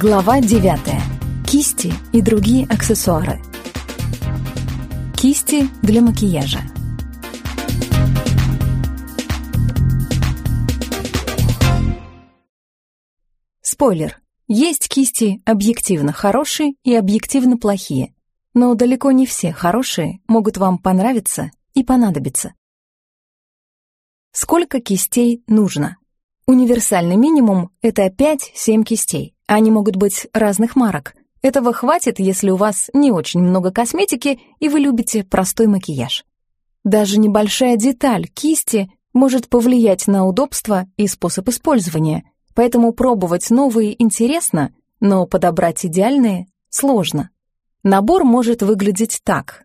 Глава 9. Кисти и другие аксессуары. Кисти для макияжа. Спойлер. Есть кисти объективно хорошие и объективно плохие. Но далеко не все хорошие могут вам понравиться и понадобиться. Сколько кистей нужно? Универсальный минимум — это 5-7 кистей. Они могут быть разных марок. Этого хватит, если у вас не очень много косметики и вы любите простой макияж. Даже небольшая деталь кисти может повлиять на удобство и способ использования, поэтому пробовать новые интересно, но подобрать идеальные сложно. Набор может выглядеть так.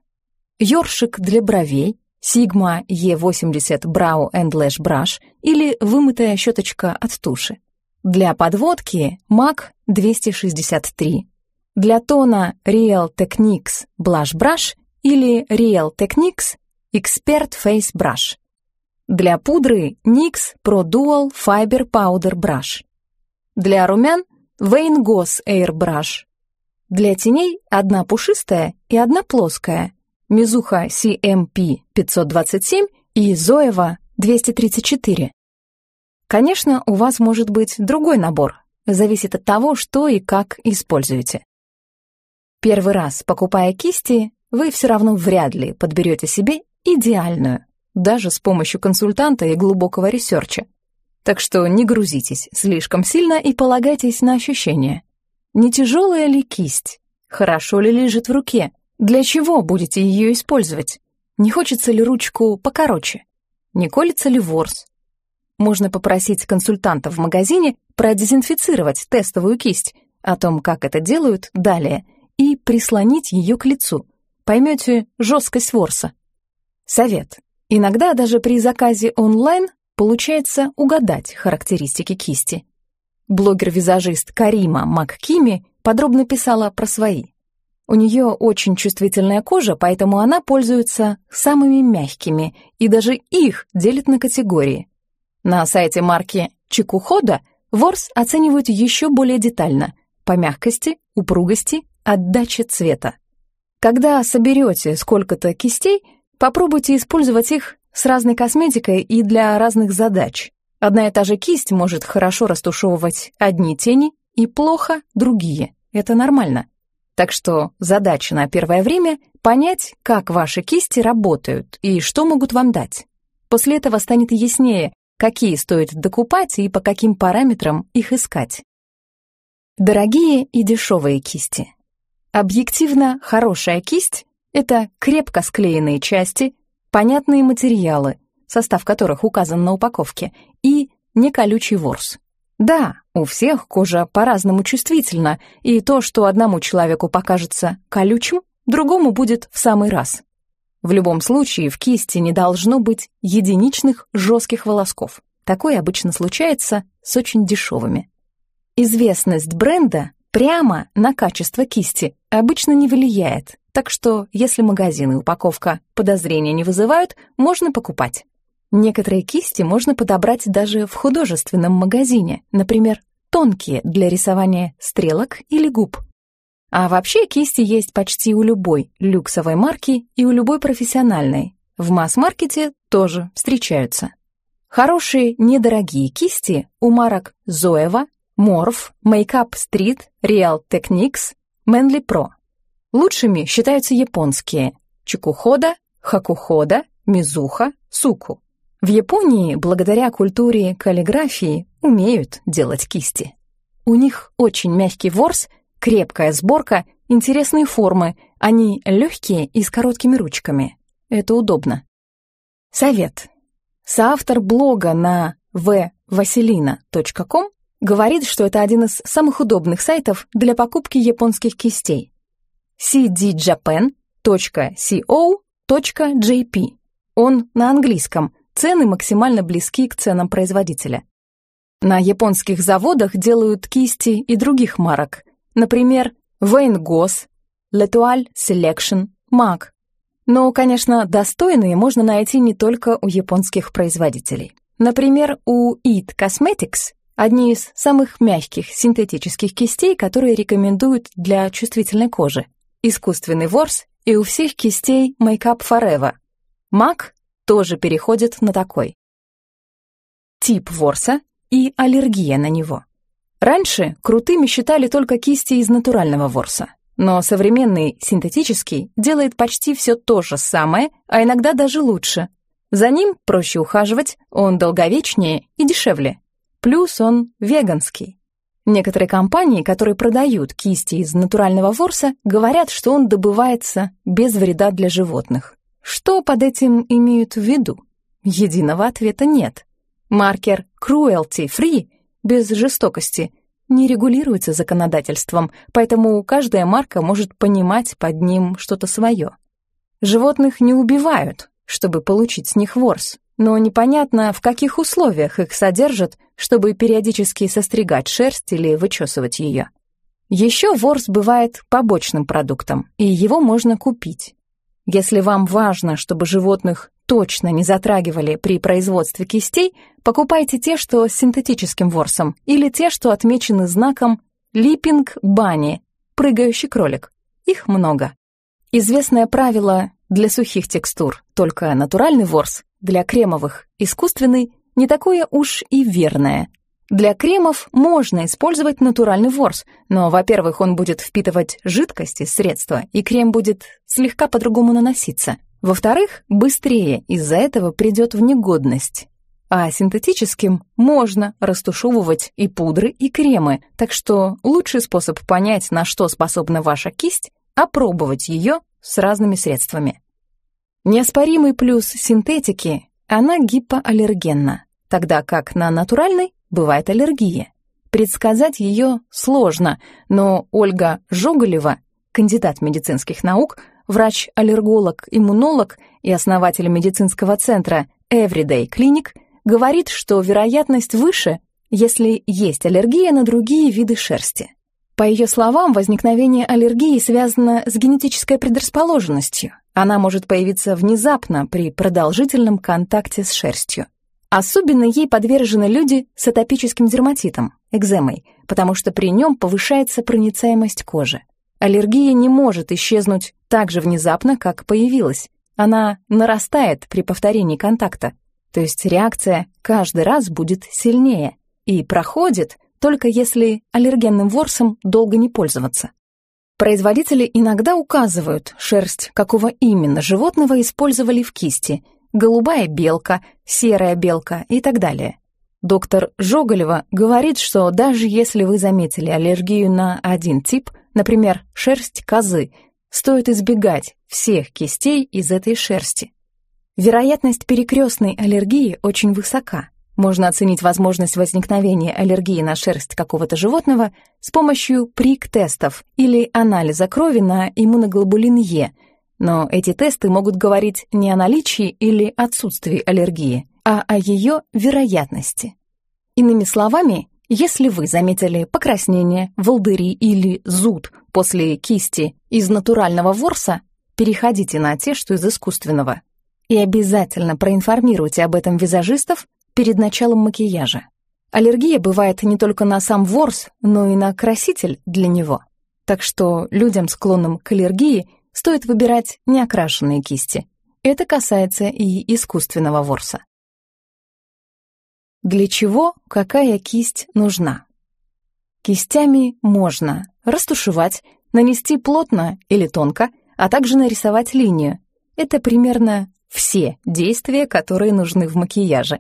Ёршик для бровей, Sigma E80 Brow and Lash Brush или вымытая щеточка от туши. Для подводки MAC 263. Для тона Real Techniques Blush Brush или Real Techniques Expert Face Brush. Для пудры NYX Pro Dual Fiber Powder Brush. Для румян Wayne Goss Air Brush. Для теней одна пушистая и одна плоская – Мизуха CMP 527 и Zoeva 234. Конечно, у вас может быть другой набор, зависит от того, что и как используете. Первый раз, покупая кисти, вы все равно вряд ли подберете себе идеальную, даже с помощью консультанта и глубокого research а. Так что не грузитесь слишком сильно и полагайтесь на ощущения. Не тяжелая ли кисть? Хорошо ли лежит в руке? Для чего будете ее использовать? Не хочется ли ручку покороче? Не колется ли ворс? Можно попросить консультанта в магазине продезинфицировать тестовую кисть, о том, как это делают, далее, и прислонить ее к лицу. Поймете жесткость ворса. Совет. Иногда даже при заказе онлайн получается угадать характеристики кисти. Блогер-визажист Карима МакКими подробно писала про свои. У нее очень чувствительная кожа, поэтому она пользуется самыми мягкими, и даже их делит на категории. На сайте марки Чикухода ворс оценивают еще более детально по мягкости, упругости, отдаче цвета. Когда соберете сколько-то кистей, попробуйте использовать их с разной косметикой и для разных задач. Одна и та же кисть может хорошо растушевывать одни тени и плохо другие. Это нормально. Так что задача на первое время — понять, как ваши кисти работают и что могут вам дать. После этого станет яснее, какие стоит докупать и по каким параметрам их искать. Дорогие и дешевые кисти. Объективно хорошая кисть — это крепко склеенные части, понятные материалы, состав которых указан на упаковке, и неколючий ворс. Да, у всех кожа по-разному чувствительна, и то, что одному человеку покажется колючим, другому будет в самый раз. В любом случае, в кисти не должно быть единичных жестких волосков. Такое обычно случается с очень дешевыми. Известность бренда прямо на качество кисти обычно не влияет, так что если магазин и упаковка подозрения не вызывают, можно покупать. Некоторые кисти можно подобрать даже в художественном магазине, например, тонкие для рисования стрелок или губ. А вообще кисти есть почти у любой люксовой марки и у любой профессиональной. В масс-маркете тоже встречаются. Хорошие недорогие кисти у марок Zoeva, Morph, Makeup Street, Real Techniques, Manly Pro. Лучшими считаются японские Чикухода, Хакухода, Мизуха, Суку. В Японии, благодаря культуре каллиграфии, умеют делать кисти. У них очень мягкий ворс, крепкая сборка, интересные формы, они легкие и с короткими ручками. Это удобно. Совет. Соавтор блога на vvasilina.com говорит, что это один из самых удобных сайтов для покупки японских кистей. cdjapan.co.jp. Он на английском – Цены максимально близки к ценам производителя. На японских заводах делают кисти и других марок, например, Goss, L'Etoile Selection, MAC. Но, конечно, достойные можно найти не только у японских производителей. Например, у It Cosmetics одни из самых мягких синтетических кистей, которые рекомендуют для чувствительной кожи. Искусственный ворс и у всех кистей Make Up Forever. MAC тоже переходит на такой. Тип ворса и аллергия на него. Раньше крутыми считали только кисти из натурального ворса. Но современный синтетический делает почти все то же самое, а иногда даже лучше. За ним проще ухаживать, он долговечнее и дешевле. Плюс он веганский. Некоторые компании, которые продают кисти из натурального ворса, говорят, что он добывается без вреда для животных. Что под этим имеют в виду? Единого ответа нет. Маркер cruelty free без жестокости не регулируется законодательством, поэтому каждая марка может понимать под ним что-то свое. Животных не убивают, чтобы получить с них ворс, но непонятно, в каких условиях их содержат, чтобы периодически состригать шерсть или вычесывать ее. Еще ворс бывает побочным продуктом, и его можно купить. Если вам важно, чтобы животных точно не затрагивали при производстве кистей, покупайте те, что с синтетическим ворсом, или те, что отмечены знаком «Липпинг Банни» — прыгающий кролик. Их много. Известное правило для сухих текстур — только натуральный ворс, для кремовых — искусственный, не такое уж и верное. Для кремов можно использовать натуральный ворс, но, во-первых, он будет впитывать жидкость из средства, и крем будет слегка по-другому наноситься. Во-вторых, быстрее из-за этого придет в негодность. А синтетическим можно растушевывать и пудры, и кремы, так что лучший способ понять, на что способна ваша кисть, опробовать ее с разными средствами. Неоспоримый плюс синтетики – она гипоаллергенна, тогда как на натуральной бывает аллергия. Предсказать ее сложно, но Ольга Жоголева, кандидат медицинских наук, врач-аллерголог, иммунолог и основатель медицинского центра Everyday Clinic, говорит, что вероятность выше, если есть аллергия на другие виды шерсти. По ее словам, возникновение аллергии связано с генетической предрасположенностью. Она может появиться внезапно при продолжительном контакте с шерстью. Особенно ей подвержены люди с атопическим дерматитом, экземой, потому что при нем повышается проницаемость кожи. Аллергия не может исчезнуть так же внезапно, как появилась. Она нарастает при повторении контакта, то есть реакция каждый раз будет сильнее и проходит только если аллергенным ворсом долго не пользоваться. Производители иногда указывают, шерсть какого именно животного использовали в кисти, голубая белка, серая белка и так далее. Доктор Жоголева говорит, что даже если вы заметили аллергию на один тип, например, шерсть козы, стоит избегать всех кистей из этой шерсти. Вероятность перекрестной аллергии очень высока. Можно оценить возможность возникновения аллергии на шерсть какого-то животного с помощью прик-тестов или анализа крови на иммуноглобулин Е, но эти тесты могут говорить не о наличии или отсутствии аллергии, а о ее вероятности. Иными словами, если вы заметили покраснение, волдыри или зуд после кисти из натурального ворса, переходите на те, что из искусственного. И обязательно проинформируйте об этом визажистов перед началом макияжа. Аллергия бывает не только на сам ворс, но и на краситель для него. Так что людям, склонным к аллергии, стоит выбирать неокрашенные кисти. Это касается и искусственного ворса. Для чего какая кисть нужна? Кистями можно растушевать, нанести плотно или тонко, а также нарисовать линию. Это примерно все действия, которые нужны в макияже.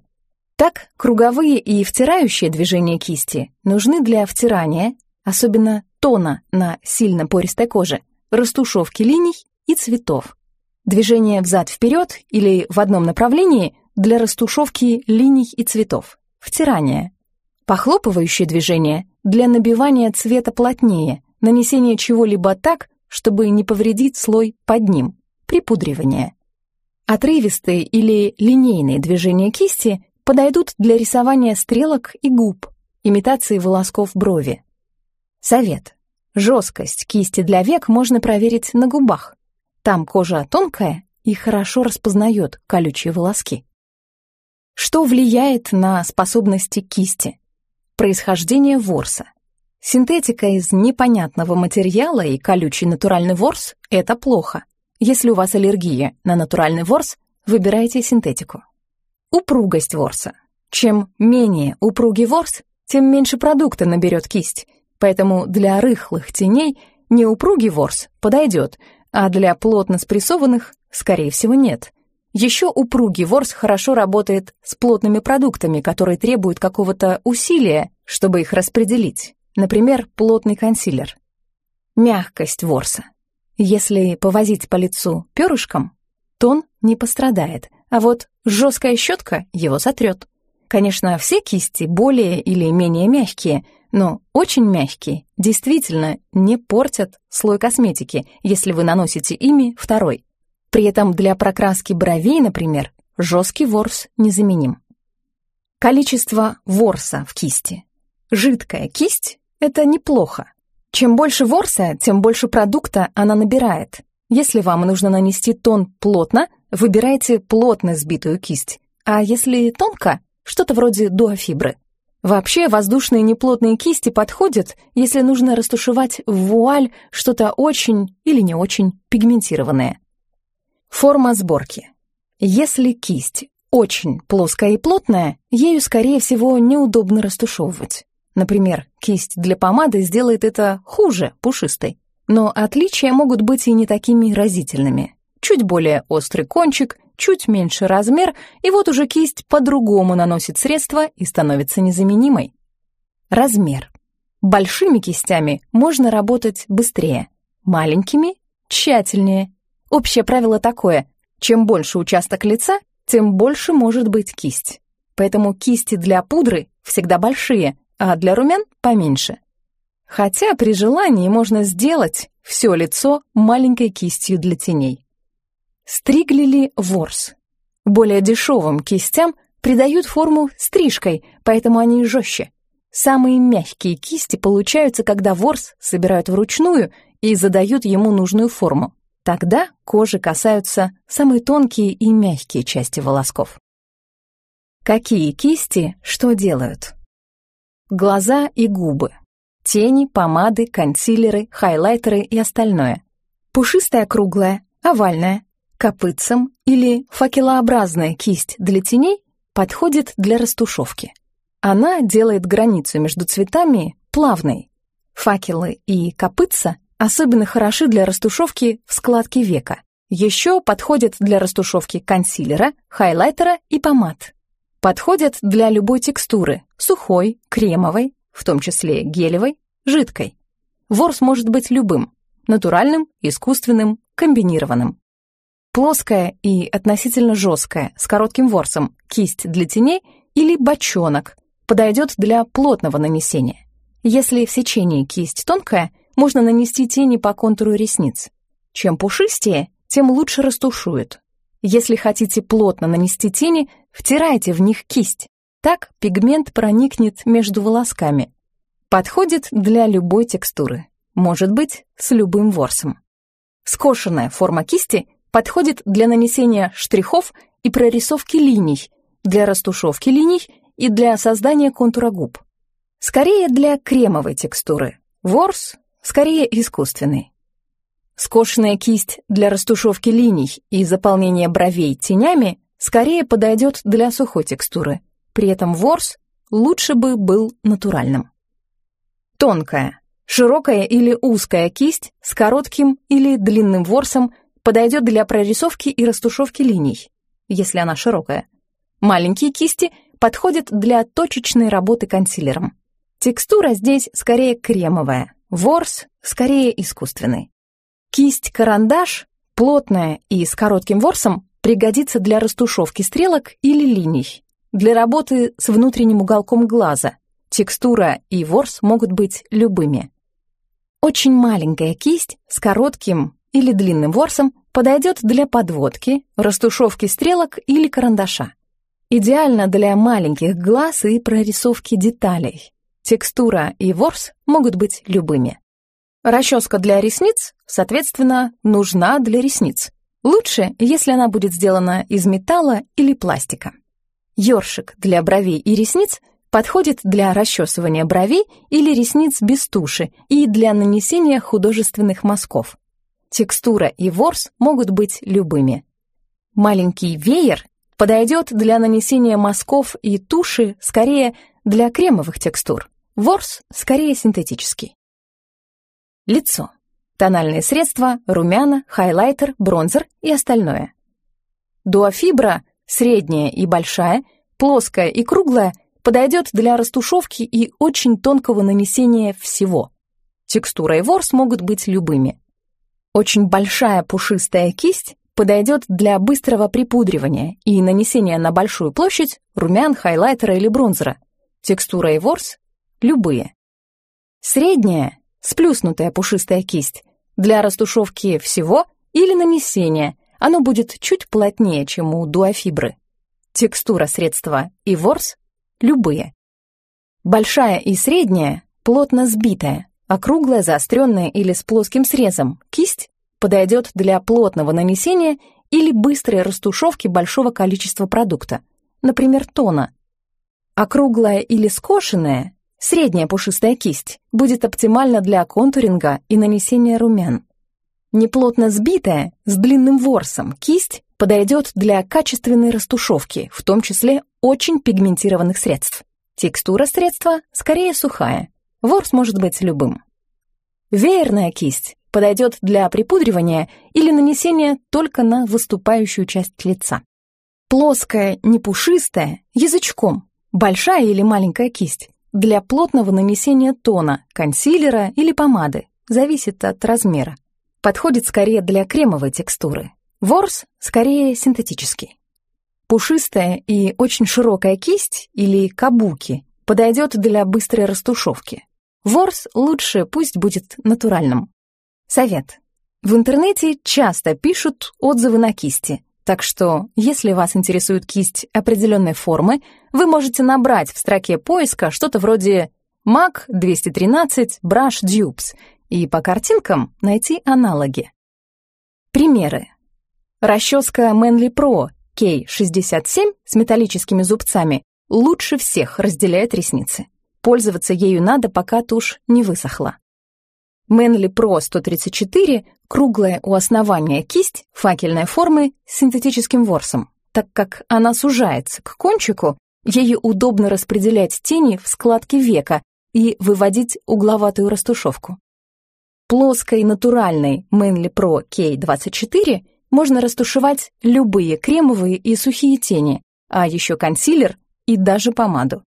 Так, круговые и втирающие движения кисти нужны для втирания, особенно тона на сильно пористой коже, растушевки линий и цветов. Движение взад-вперед или в одном направлении для растушевки линий и цветов, втирания. Похлопывающие движения для набивания цвета плотнее, нанесения чего-либо так, чтобы не повредить слой под ним, припудривание. Отрывистые или линейные движения кисти подойдут для рисования стрелок и губ, имитации волосков брови. Совет. Жесткость кисти для век можно проверить на губах. Там кожа тонкая и хорошо распознает колючие волоски. Что влияет на способности кисти? Происхождение ворса. Синтетика из непонятного материала и колючий натуральный ворс – это плохо. Если у вас аллергия на натуральный ворс, выбирайте синтетику. Упругость ворса. Чем менее упругий ворс, тем меньше продукта наберет кисть. Поэтому для рыхлых теней неупругий ворс подойдет, а для плотно спрессованных, скорее всего, нет. Еще упругий ворс хорошо работает с плотными продуктами, которые требуют какого-то усилия, чтобы их распределить. Например, плотный консилер. Мягкость ворса. Если повозить по лицу перышком, тон не пострадает, а вот жесткая щетка его сотрет. Конечно, все кисти более или менее мягкие, но очень мягкие действительно не портят слой косметики, если вы наносите ими второй. При этом для прокраски бровей, например, жесткий ворс незаменим. Количество ворса в кисти. Жидкая кисть — это неплохо. Чем больше ворса, тем больше продукта она набирает. Если вам нужно нанести тон плотно, выбирайте плотно сбитую кисть. А если тонко, что-то вроде дуофибры. Вообще, воздушные неплотные кисти подходят, если нужно растушевать в вуаль что-то очень или не очень пигментированное. Форма сборки. Если кисть очень плоская и плотная, ею, скорее всего, неудобно растушевывать. Например, кисть для помады сделает это хуже пушистой. Но отличия могут быть и не такими разительными. Чуть более острый кончик, чуть меньше размер, и вот уже кисть по-другому наносит средство и становится незаменимой. Размер. Большими кистями можно работать быстрее, маленькими — тщательнее. Общее правило такое — чем больше участок лица, тем больше может быть кисть. Поэтому кисти для пудры всегда большие, а для румян поменьше. Хотя при желании можно сделать все лицо маленькой кистью для теней. Стриглили ворс. Более дешевым кистям придают форму стрижкой, поэтому они жестче. Самые мягкие кисти получаются, когда ворс собирают вручную и задают ему нужную форму. Тогда кожи касаются самые тонкие и мягкие части волосков. Какие кисти что делают? Глаза и губы. Тени, помады, консилеры, хайлайтеры и остальное. Пушистая круглая, овальная, копытцем или факелообразная кисть для теней подходит для растушевки. Она делает границу между цветами плавной. Факелы и копытца особенно хороши для растушевки в складке века. Еще подходят для растушевки консилера, хайлайтера и помад. Подходят для любой текстуры – сухой, кремовой, в том числе гелевой, жидкой. Ворс может быть любым – натуральным, искусственным, комбинированным. Плоская и относительно жесткая, с коротким ворсом, кисть для теней или бочонок подойдет для плотного нанесения. Если в сечении кисть тонкая, можно нанести тени по контуру ресниц. Чем пушистее, тем лучше растушует. Если хотите плотно нанести тени, втирайте в них кисть. Так пигмент проникнет между волосками. Подходит для любой текстуры. Может быть, с любым ворсом. Скошенная форма кисти Подходит для нанесения штрихов и прорисовки линий, для растушевки линий и для создания контура губ. Скорее для кремовой текстуры. Ворс скорее искусственный. Скошенная кисть для растушевки линий и заполнения бровей тенями скорее подойдет для сухой текстуры. При этом ворс лучше бы был натуральным. Тонкая, широкая или узкая кисть с коротким или длинным ворсом подойдет для прорисовки и растушевки линий, если она широкая. Маленькие кисти подходят для точечной работы консилером. Текстура здесь скорее кремовая, ворс скорее искусственный. Кисть-карандаш, плотная и с коротким ворсом, пригодится для растушевки стрелок или линий, для работы с внутренним уголком глаза. Текстура и ворс могут быть любыми. Очень маленькая кисть с коротким или длинным ворсом подойдет для подводки, растушевки стрелок или карандаша. Идеально для маленьких глаз и прорисовки деталей. Текстура и ворс могут быть любыми. Расческа для ресниц, соответственно, нужна для ресниц. Лучше, если она будет сделана из металла или пластика. Ёршик для бровей и ресниц Подходит для расчесывания бровей или ресниц без туши и для нанесения художественных мазков. Текстура и ворс могут быть любыми. Маленький веер подойдет для нанесения мазков и туши скорее для кремовых текстур. Ворс скорее синтетический. Лицо. Тональные средства, румяна, хайлайтер, бронзер и остальное. Дуафибра, средняя и большая, плоская и круглая, подойдет для растушевки и очень тонкого нанесения всего. Текстура и ворс могут быть любыми. Очень большая пушистая кисть подойдет для быстрого припудривания и нанесения на большую площадь румян, хайлайтера или бронзера. Текстура и ворс — любые. Средняя, сплюснутая пушистая кисть для растушевки всего или нанесения. Оно будет чуть плотнее, чем у дуафибры. Текстура средства и ворс — любые. Большая и средняя плотно сбитая, округлая, заостренная или с плоским срезом. Кисть подойдет для плотного нанесения или быстрой растушевки большого количества продукта, например, тона. Округлая или скошенная, средняя пушистая кисть, будет оптимальна для контуринга и нанесения румян. Неплотно сбитая, с длинным ворсом, кисть подойдет для качественной растушевки, в том числе очень пигментированных средств. Текстура средства скорее сухая, ворс может быть любым. Веерная кисть подойдет для припудривания или нанесения только на выступающую часть лица. Плоская, не пушистая, язычком, большая или маленькая кисть, для плотного нанесения тона, консилера или помады, зависит от размера. Подходит скорее для кремовой текстуры. Ворс скорее синтетический. Пушистая и очень широкая кисть или кабуки подойдет для быстрой растушевки. Ворс лучше пусть будет натуральным. Совет. В интернете часто пишут отзывы на кисти, так что, если вас интересует кисть определенной формы, вы можете набрать в строке поиска что-то вроде MAC 213 Brush Dupes и по картинкам найти аналоги. Примеры. Расческа Manly Pro K67 с металлическими зубцами лучше всех разделяет ресницы. Пользоваться ею надо, пока тушь не высохла. Мэнли Pro 134 — круглая у основания кисть факельной формы с синтетическим ворсом. Так как она сужается к кончику, ею удобно распределять тени в складке века и выводить угловатую растушевку. Плоской натуральной Manly Pro K24 можно растушевать любые кремовые и сухие тени, а еще консилер и даже помаду.